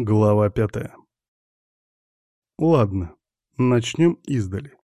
Глава пятая. Ладно, начнем издали.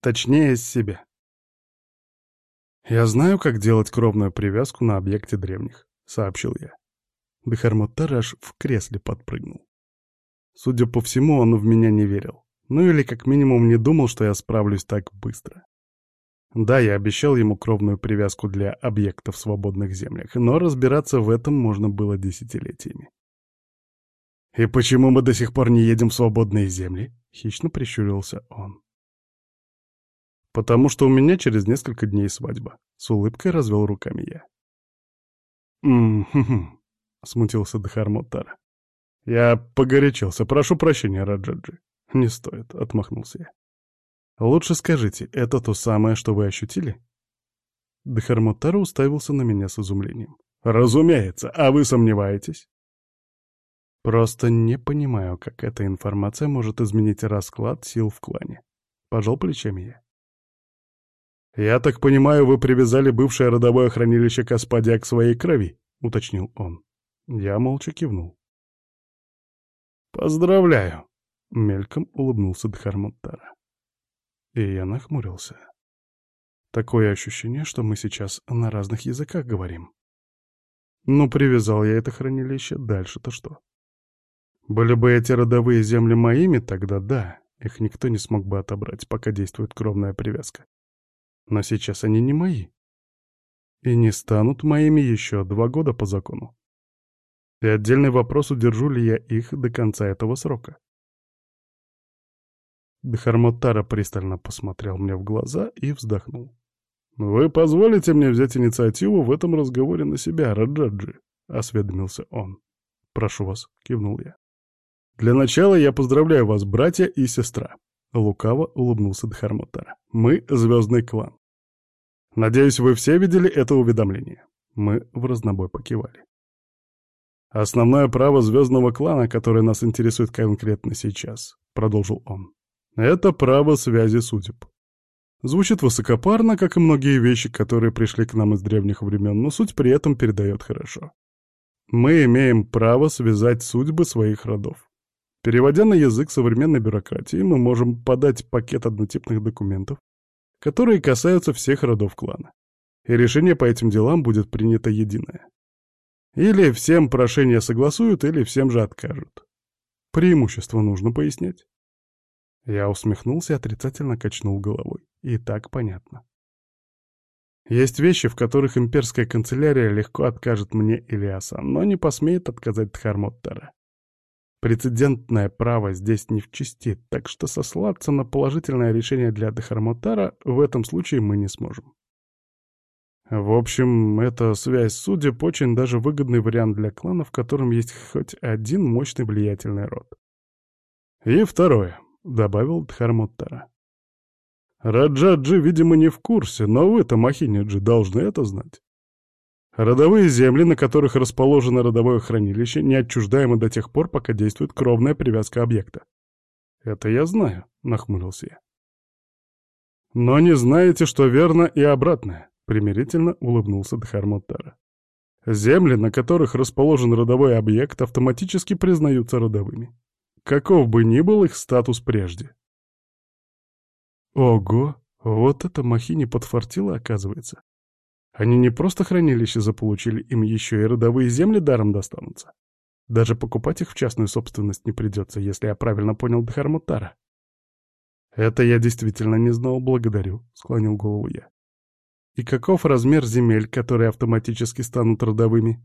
Точнее, с себя. «Я знаю, как делать кровную привязку на объекте древних», — сообщил я. Дехармотар аж в кресле подпрыгнул. Судя по всему, он в меня не верил. Ну или как минимум не думал, что я справлюсь так быстро. Да, я обещал ему кровную привязку для объектов в свободных землях, но разбираться в этом можно было десятилетиями. «И почему мы до сих пор не едем в свободные земли?» — хищно прищурился он. «Потому что у меня через несколько дней свадьба», — с улыбкой развел руками я. «М-хм-хм», — смутился Дахармотара. «Я погорячился. Прошу прощения, Раджаджи». «Не стоит», — отмахнулся я. «Лучше скажите, это то самое, что вы ощутили?» Дахармотара уставился на меня с изумлением. «Разумеется, а вы сомневаетесь?» Просто не понимаю, как эта информация может изменить расклад сил в клане. Пожал плечами я. «Я так понимаю, вы привязали бывшее родовое хранилище Каспадия к своей крови?» — уточнил он. Я молча кивнул. «Поздравляю!» — мельком улыбнулся Дхармуттара. И я нахмурился. Такое ощущение, что мы сейчас на разных языках говорим. Ну, привязал я это хранилище, дальше-то что? Были бы эти родовые земли моими, тогда да, их никто не смог бы отобрать, пока действует кровная привязка. Но сейчас они не мои. И не станут моими еще два года по закону. И отдельный вопрос, удержу ли я их до конца этого срока. Дхармотара пристально посмотрел мне в глаза и вздохнул. «Вы позволите мне взять инициативу в этом разговоре на себя, Раджаджи?» — осведомился он. «Прошу вас», — кивнул я. «Для начала я поздравляю вас, братья и сестра», — лукаво улыбнулся Дхармотара. «Мы — звездный клан. Надеюсь, вы все видели это уведомление». Мы в разнобой покивали. «Основное право звездного клана, которое нас интересует конкретно сейчас», — продолжил он, — «это право связи судеб. Звучит высокопарно, как и многие вещи, которые пришли к нам из древних времен, но суть при этом передает хорошо. Мы имеем право связать судьбы своих родов. Переводя на язык современной бюрократии, мы можем подать пакет однотипных документов, которые касаются всех родов клана. И решение по этим делам будет принято единое. Или всем прошение согласуют, или всем же откажут. Преимущество нужно пояснять. Я усмехнулся и отрицательно качнул головой. И так понятно. Есть вещи, в которых имперская канцелярия легко откажет мне или Асан, но не посмеет отказать Дхармоттара. Прецедентное право здесь не в чести, так что сослаться на положительное решение для Дехармотара в этом случае мы не сможем. В общем, эта связь судеб очень даже выгодный вариант для клана, в котором есть хоть один мощный влиятельный род. И второе, — добавил Дхармоттара. Раджаджи, видимо, не в курсе, но вы-то, Махинеджи, должны это знать. Родовые земли, на которых расположено родовое хранилище, не отчуждаемы до тех пор, пока действует кровная привязка объекта. «Это я знаю», — нахмурился я. «Но не знаете, что верно и обратное», — примирительно улыбнулся Дхармоттара. «Земли, на которых расположен родовой объект, автоматически признаются родовыми. Каков бы ни был их статус прежде». Ого, вот это махини подфартило, оказывается. Они не просто хранилище заполучили, им еще и родовые земли даром достанутся. Даже покупать их в частную собственность не придется, если я правильно понял Дхармутара. «Это я действительно не знал, благодарю», — склонил голову я. «И каков размер земель, которые автоматически станут родовыми?»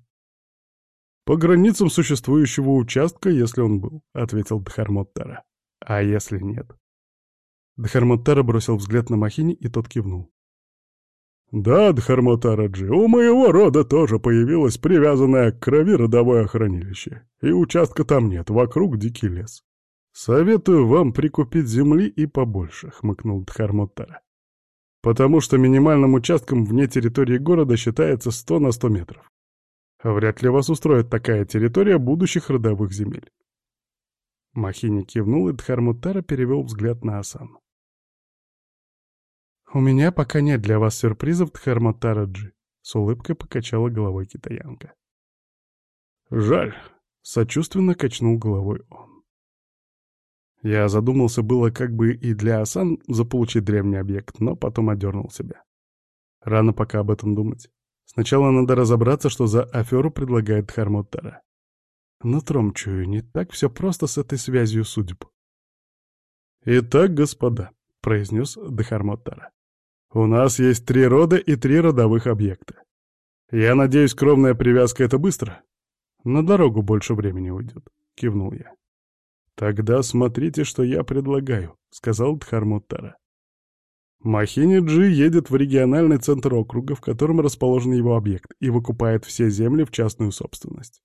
«По границам существующего участка, если он был», — ответил Дхармоттара. «А если нет?» Дхармоттара бросил взгляд на Махини, и тот кивнул. «Да, Дхармотараджи, у моего рода тоже появилось привязанное к крови родовое хранилище, и участка там нет, вокруг дикий лес. Советую вам прикупить земли и побольше», — хмыкнул Дхармотара. «Потому что минимальным участком вне территории города считается 100 на 100 метров. Вряд ли вас устроит такая территория будущих родовых земель». Махини кивнул, и Дхармутара перевел взгляд на Асану. «У меня пока нет для вас сюрпризов, Дхарматараджи», — с улыбкой покачала головой китаянка. «Жаль», Сочувственно качнул головой он. Я задумался было как бы и для Асан заполучить древний объект, но потом одернул себя. Рано пока об этом думать. Сначала надо разобраться, что за аферу предлагает Дхармуттара. Нутром чую, не так все просто с этой связью судеб. «Итак, господа», — произнес Дхармуттара, — «у нас есть три рода и три родовых объекта. Я надеюсь, кровная привязка — это быстро?» «На дорогу больше времени уйдет», — кивнул я. «Тогда смотрите, что я предлагаю», — сказал Дхармуттара. Махини-Джи едет в региональный центр округа, в котором расположен его объект, и выкупает все земли в частную собственность.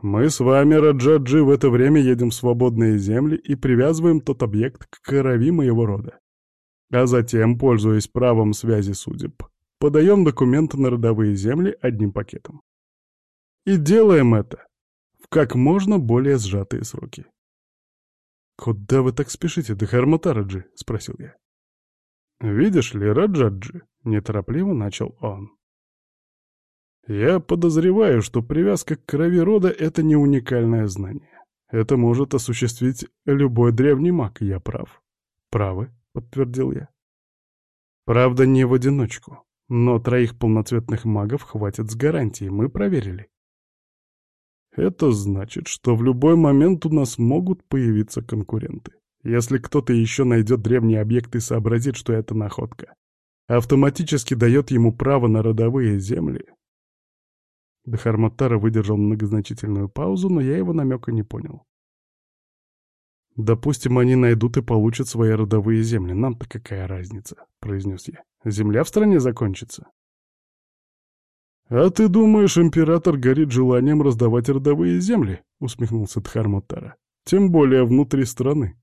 Мы с вами, Раджаджи, в это время едем в свободные земли и привязываем тот объект к крови моего рода. А затем, пользуясь правом связи судеб, подаем документы на родовые земли одним пакетом. И делаем это в как можно более сжатые сроки. «Куда вы так спешите, Дахарматараджи?» — спросил я. «Видишь ли, Раджаджи?» — неторопливо начал он. «Я подозреваю, что привязка к крови рода — это не уникальное знание. Это может осуществить любой древний маг, я прав». «Правы», — подтвердил я. «Правда, не в одиночку, но троих полноцветных магов хватит с гарантией, мы проверили». «Это значит, что в любой момент у нас могут появиться конкуренты. Если кто-то еще найдет древний объект и сообразит, что это находка, автоматически дает ему право на родовые земли. Дахарматара выдержал многозначительную паузу, но я его намека не понял. «Допустим, они найдут и получат свои родовые земли. Нам-то какая разница?» — произнес я. «Земля в стране закончится». «А ты думаешь, император горит желанием раздавать родовые земли?» — усмехнулся Дхармутара. «Тем более внутри страны.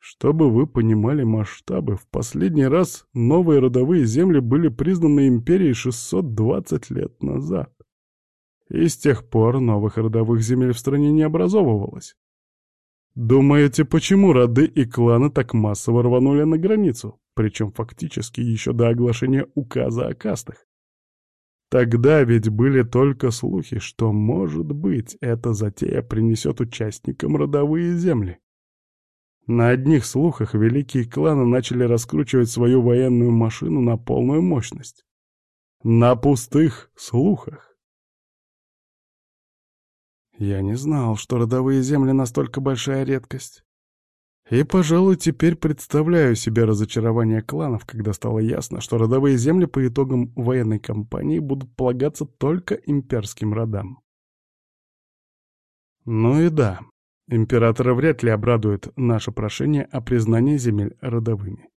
Чтобы вы понимали масштабы, в последний раз новые родовые земли были признаны империей 620 лет назад. И с тех пор новых родовых земель в стране не образовывалось. Думаете, почему роды и кланы так массово рванули на границу, причем фактически еще до оглашения указа о кастах? Тогда ведь были только слухи, что, может быть, эта затея принесет участникам родовые земли. На одних слухах великие кланы начали раскручивать свою военную машину на полную мощность. На пустых слухах. Я не знал, что родовые земли настолько большая редкость. И, пожалуй, теперь представляю себе разочарование кланов, когда стало ясно, что родовые земли по итогам военной кампании будут полагаться только имперским родам. Ну и да, Императора вряд ли обрадует наше прошение о признании земель родовыми.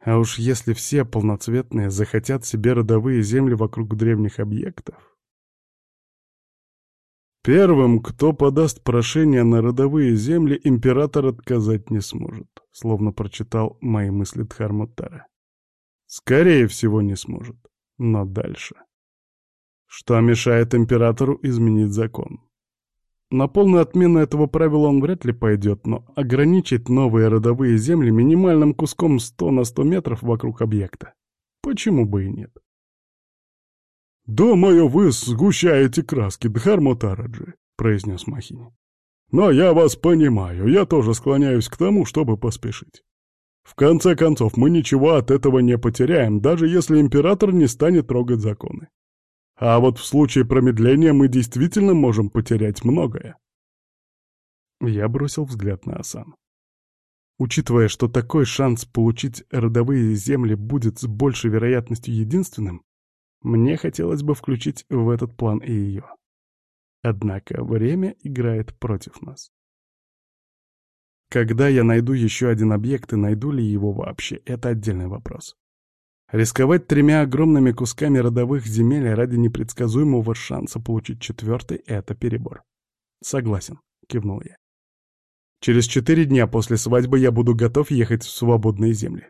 А уж если все полноцветные захотят себе родовые земли вокруг древних объектов... Первым, кто подаст прошение на родовые земли, император отказать не сможет, словно прочитал мои мысли Дхармутара. Скорее всего, не сможет. Но дальше. Что мешает императору изменить закон? На полную отмену этого правила он вряд ли пойдет, но ограничить новые родовые земли минимальным куском 100 на 100 метров вокруг объекта. Почему бы и нет? «Думаю, вы сгущаете краски, Дхармутараджи», — произнес Махини. «Но я вас понимаю, я тоже склоняюсь к тому, чтобы поспешить. В конце концов, мы ничего от этого не потеряем, даже если император не станет трогать законы. А вот в случае промедления мы действительно можем потерять многое. Я бросил взгляд на Асан. Учитывая, что такой шанс получить родовые земли будет с большей вероятностью единственным, мне хотелось бы включить в этот план и ее. Однако время играет против нас. Когда я найду еще один объект и найду ли его вообще, это отдельный вопрос. Рисковать тремя огромными кусками родовых земель ради непредсказуемого шанса получить четвертый — это перебор. «Согласен», — кивнул я. «Через четыре дня после свадьбы я буду готов ехать в свободные земли».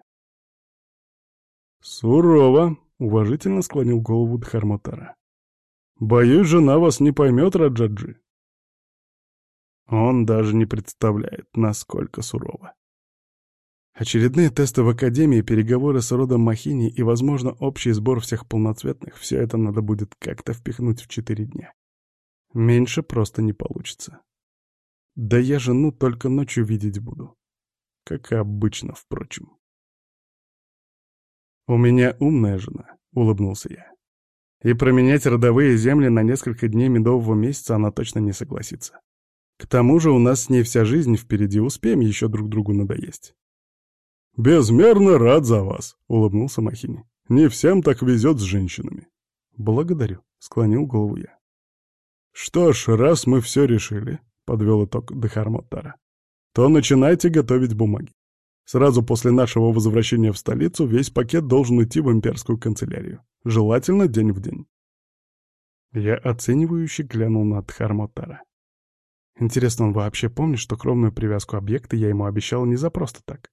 «Сурово», — уважительно склонил голову Дхармутара. «Боюсь, жена вас не поймет, Раджаджи». Он даже не представляет, насколько сурово. Очередные тесты в Академии, переговоры с родом Махини и, возможно, общий сбор всех полноцветных — все это надо будет как-то впихнуть в четыре дня. Меньше просто не получится. Да я жену только ночью видеть буду. Как обычно, впрочем. «У меня умная жена», — улыбнулся я. «И променять родовые земли на несколько дней медового месяца она точно не согласится. К тому же у нас с ней вся жизнь впереди, успеем еще друг другу надоесть». «Безмерно рад за вас», — улыбнулся Махини. «Не всем так везет с женщинами». «Благодарю», — склонил голову я. «Что ж, раз мы все решили», — подвел итог Дехармотара, «то начинайте готовить бумаги. Сразу после нашего возвращения в столицу весь пакет должен идти в имперскую канцелярию. Желательно день в день». Я оценивающе глянул на Дхармотара. Интересно, он вообще помнит, что кровную привязку объекта я ему обещал не за просто так?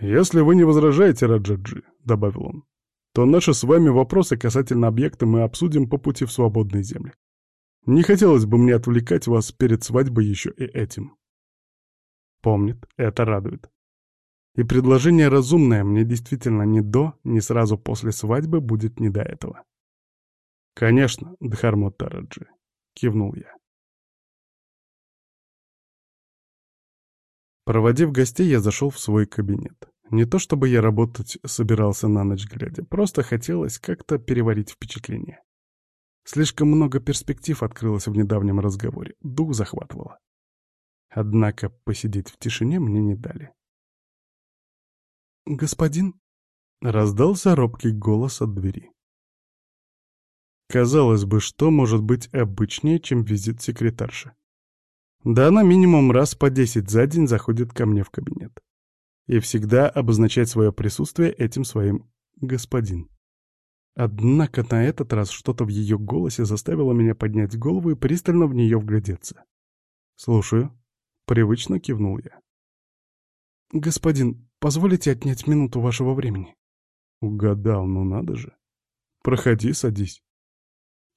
«Если вы не возражаете, Раджаджи», — добавил он, то наши с вами вопросы касательно объекта мы обсудим по пути в свободные земли. Не хотелось бы мне отвлекать вас перед свадьбой еще и этим. Помнит, это радует. И предложение разумное, мне действительно ни до, ни сразу после свадьбы будет не до этого. Конечно, Дхармот Тараджи, кивнул я. Проводив гостей, я зашел в свой кабинет. Не то чтобы я работать собирался на ночь глядя, просто хотелось как-то переварить впечатление. Слишком много перспектив открылось в недавнем разговоре, дух захватывало. Однако посидеть в тишине мне не дали. «Господин?» — раздался робкий голос от двери. Казалось бы, что может быть обычнее, чем визит секретарши? Да она минимум раз по десять за день заходит ко мне в кабинет и всегда обозначать свое присутствие этим своим «господин». Однако на этот раз что-то в ее голосе заставило меня поднять голову и пристально в нее вглядеться. «Слушаю», — привычно кивнул я. «Господин, позволите отнять минуту вашего времени?» «Угадал, ну надо же. Проходи, садись».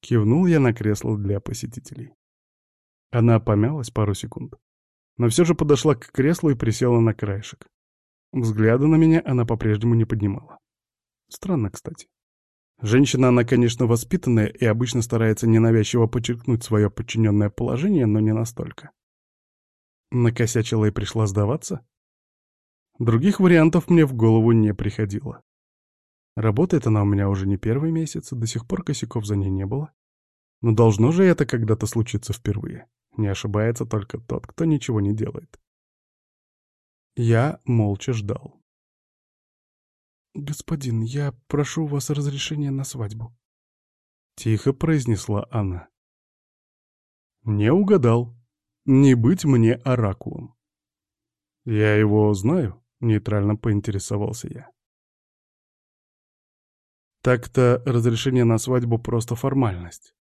Кивнул я на кресло для посетителей. Она помялась пару секунд, но все же подошла к креслу и присела на краешек. Взгляда на меня она по-прежнему не поднимала. Странно, кстати. Женщина, она, конечно, воспитанная и обычно старается ненавязчиво подчеркнуть свое подчиненное положение, но не настолько. Накосячила и пришла сдаваться? Других вариантов мне в голову не приходило. Работает она у меня уже не первый месяц, до сих пор косяков за ней не было. Но должно же это когда-то случиться впервые. Не ошибается только тот, кто ничего не делает. Я молча ждал. «Господин, я прошу у вас разрешения на свадьбу», — тихо произнесла она. «Не угадал. Не быть мне оракулом». «Я его знаю», — нейтрально поинтересовался я. Так-то разрешение на свадьбу просто формальность.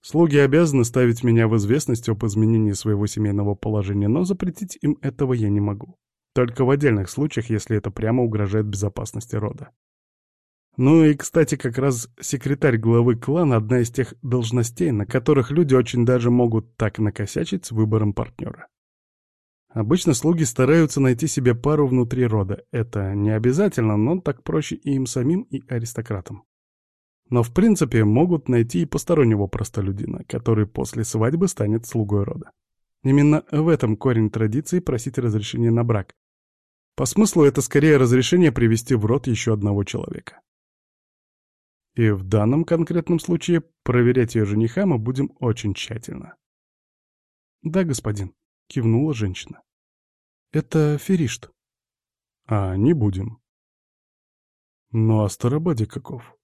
Слуги обязаны ставить меня в известность об изменении своего семейного положения, но запретить им этого я не могу. Только в отдельных случаях, если это прямо угрожает безопасности рода. Ну и, кстати, как раз секретарь главы клана — одна из тех должностей, на которых люди очень даже могут так накосячить с выбором партнера. Обычно слуги стараются найти себе пару внутри рода. Это не обязательно, но так проще и им самим, и аристократам. Но в принципе могут найти и постороннего простолюдина, который после свадьбы станет слугой рода. Именно в этом корень традиции просить разрешения на брак. По смыслу это скорее разрешение привести в род еще одного человека. И в данном конкретном случае проверять ее жениха мы будем очень тщательно. «Да, господин», — кивнула женщина. «Это Феришт». «А, не будем». «Ну а Старобаде каков?»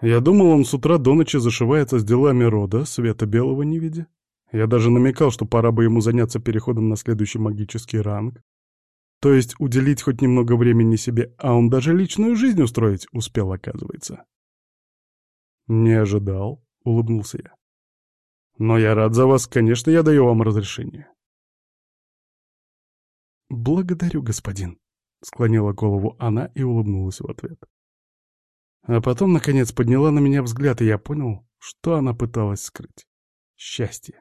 Я думал, он с утра до ночи зашивается с делами рода, света белого не видя. Я даже намекал, что пора бы ему заняться переходом на следующий магический ранг. То есть уделить хоть немного времени себе, а он даже личную жизнь устроить успел, оказывается. «Не ожидал», — улыбнулся я. «Но я рад за вас, конечно, я даю вам разрешение». «Благодарю, господин», — склонила голову она и улыбнулась в ответ. А потом, наконец, подняла на меня взгляд, и я понял, что она пыталась скрыть. Счастье.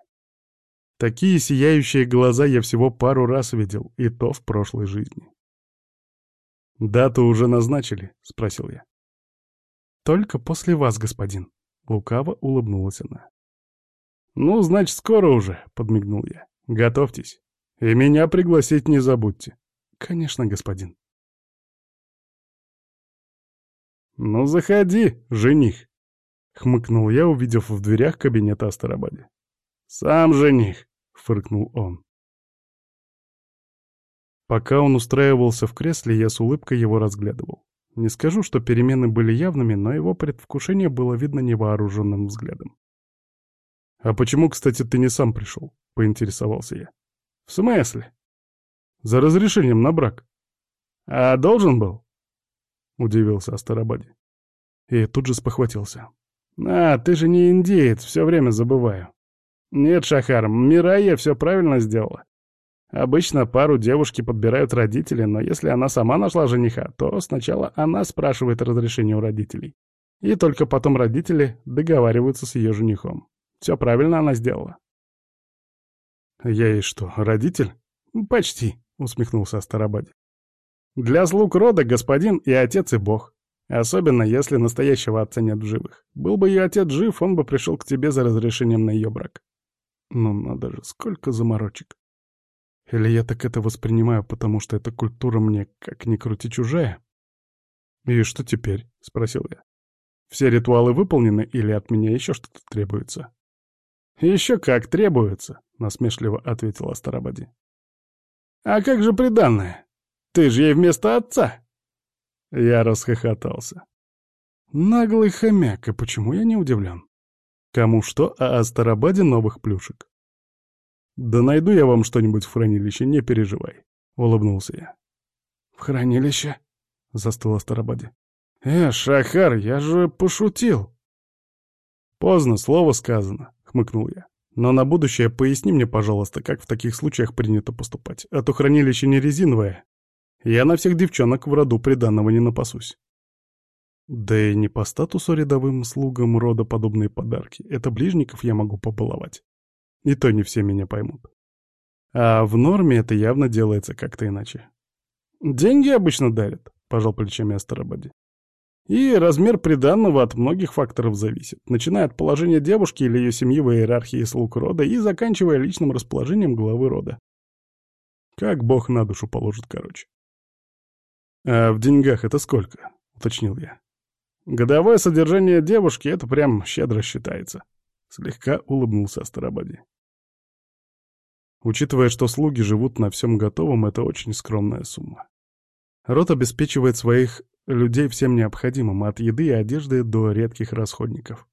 Такие сияющие глаза я всего пару раз видел, и то в прошлой жизни. «Дату уже назначили?» — спросил я. «Только после вас, господин», — лукаво улыбнулась она. «Ну, значит, скоро уже», — подмигнул я. «Готовьтесь. И меня пригласить не забудьте». «Конечно, господин». «Ну, заходи, жених», — хмыкнул я, увидев в дверях кабинета Астарабаде. «Сам жених», — фыркнул он. Пока он устраивался в кресле, я с улыбкой его разглядывал. Не скажу, что перемены были явными, но его предвкушение было видно невооруженным взглядом. «А почему, кстати, ты не сам пришел?» — поинтересовался я. «В смысле?» «За разрешением на брак». «А должен был?» — удивился Астарабаде. И тут же спохватился. «А, ты же не индеец, все время забываю». «Нет, Шахар, Мирая все правильно сделала. Обычно пару девушки подбирают родители, но если она сама нашла жениха, то сначала она спрашивает разрешение у родителей. И только потом родители договариваются с ее женихом. Все правильно она сделала. «Я ей что, родитель?» «Почти», — усмехнулся Астарабаде. «Для слуг рода господин и отец, и бог. Особенно, если настоящего отца нет в живых. Был бы ее отец жив, он бы пришел к тебе за разрешением на ее брак». «Ну надо же, сколько заморочек. Или я так это воспринимаю, потому что эта культура мне, как ни крути, чужая? «И что теперь?» — спросил я. «Все ритуалы выполнены или от меня еще что-то требуется?» «Еще как требуется», — насмешливо ответил Астарабади. «А как же приданное? Ты же ей вместо отца!» Я расхохотался. Наглый хомяк, и почему я не удивлен? Кому что, а Астарабаде новых плюшек. «Да найду я вам что-нибудь в хранилище, не переживай», — улыбнулся я. «В хранилище?» — застыла Старобади. «Э, Шахар, я же пошутил!» «Поздно, слово сказано», — хмыкнул я. «Но на будущее поясни мне, пожалуйста, как в таких случаях принято поступать. А то хранилище не резиновое. Я на всех девчонок в роду приданного не напасусь». Да и не по статусу рядовым слугам рода подобные подарки. Это ближников я могу побаловать. И то не все меня поймут. А в норме это явно делается как-то иначе. «Деньги обычно дарят», — пожал плечами Астарабаде. «И размер приданного от многих факторов зависит, начиная от положения девушки или ее семьи в иерархии слуг рода и заканчивая личным расположением главы рода. Как бог на душу положит, короче». «А в деньгах это сколько?» — уточнил я. «Годовое содержание девушки — это прям щедро считается», — слегка улыбнулся Астарабаде. Учитывая, что слуги живут на всем готовом, это очень скромная сумма. Род обеспечивает своих людей всем необходимым, от еды и одежды до редких расходников.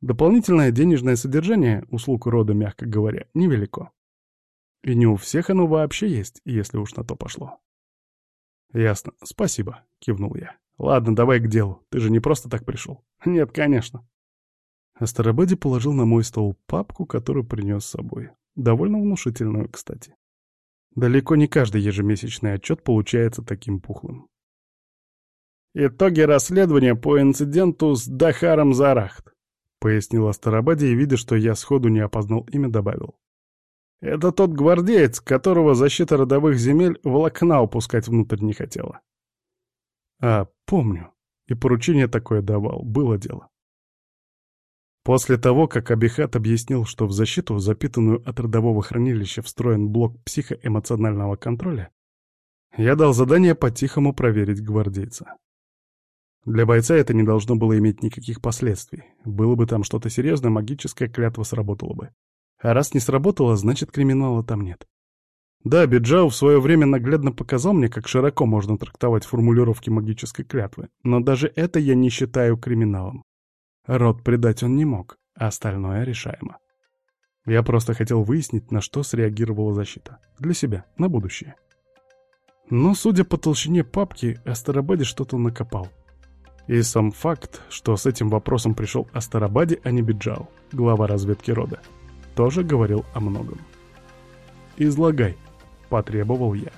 Дополнительное денежное содержание услуг рода, мягко говоря, невелико. И не у всех оно вообще есть, если уж на то пошло. «Ясно, спасибо», — кивнул я. «Ладно, давай к делу. Ты же не просто так пришел?» «Нет, конечно». Астарабаде положил на мой стол папку, которую принес с собой. Довольно внушительную, кстати. Далеко не каждый ежемесячный отчет получается таким пухлым. «Итоги расследования по инциденту с Дахаром Зарахт», — пояснил Астарабаде и, видя, что я сходу не опознал имя, добавил. «Это тот гвардеец, которого защита родовых земель волокна упускать внутрь не хотела». «А, помню. И поручение такое давал. Было дело». После того, как Абихат объяснил, что в защиту, запитанную от родового хранилища, встроен блок психоэмоционального контроля, я дал задание по-тихому проверить гвардейца. Для бойца это не должно было иметь никаких последствий. Было бы там что-то серьезное, магическая клятва сработала бы. А раз не сработала, значит криминала там нет. Да, Биджау в свое время наглядно показал мне, как широко можно трактовать формулировки магической клятвы, но даже это я не считаю криминалом. Род предать он не мог, а остальное решаемо. Я просто хотел выяснить, на что среагировала защита. Для себя, на будущее. Но, судя по толщине папки, Астарабаде что-то накопал. И сам факт, что с этим вопросом пришел Астарабаде, а не Биджал, глава разведки рода, тоже говорил о многом. «Излагай», — Patria Bobovia.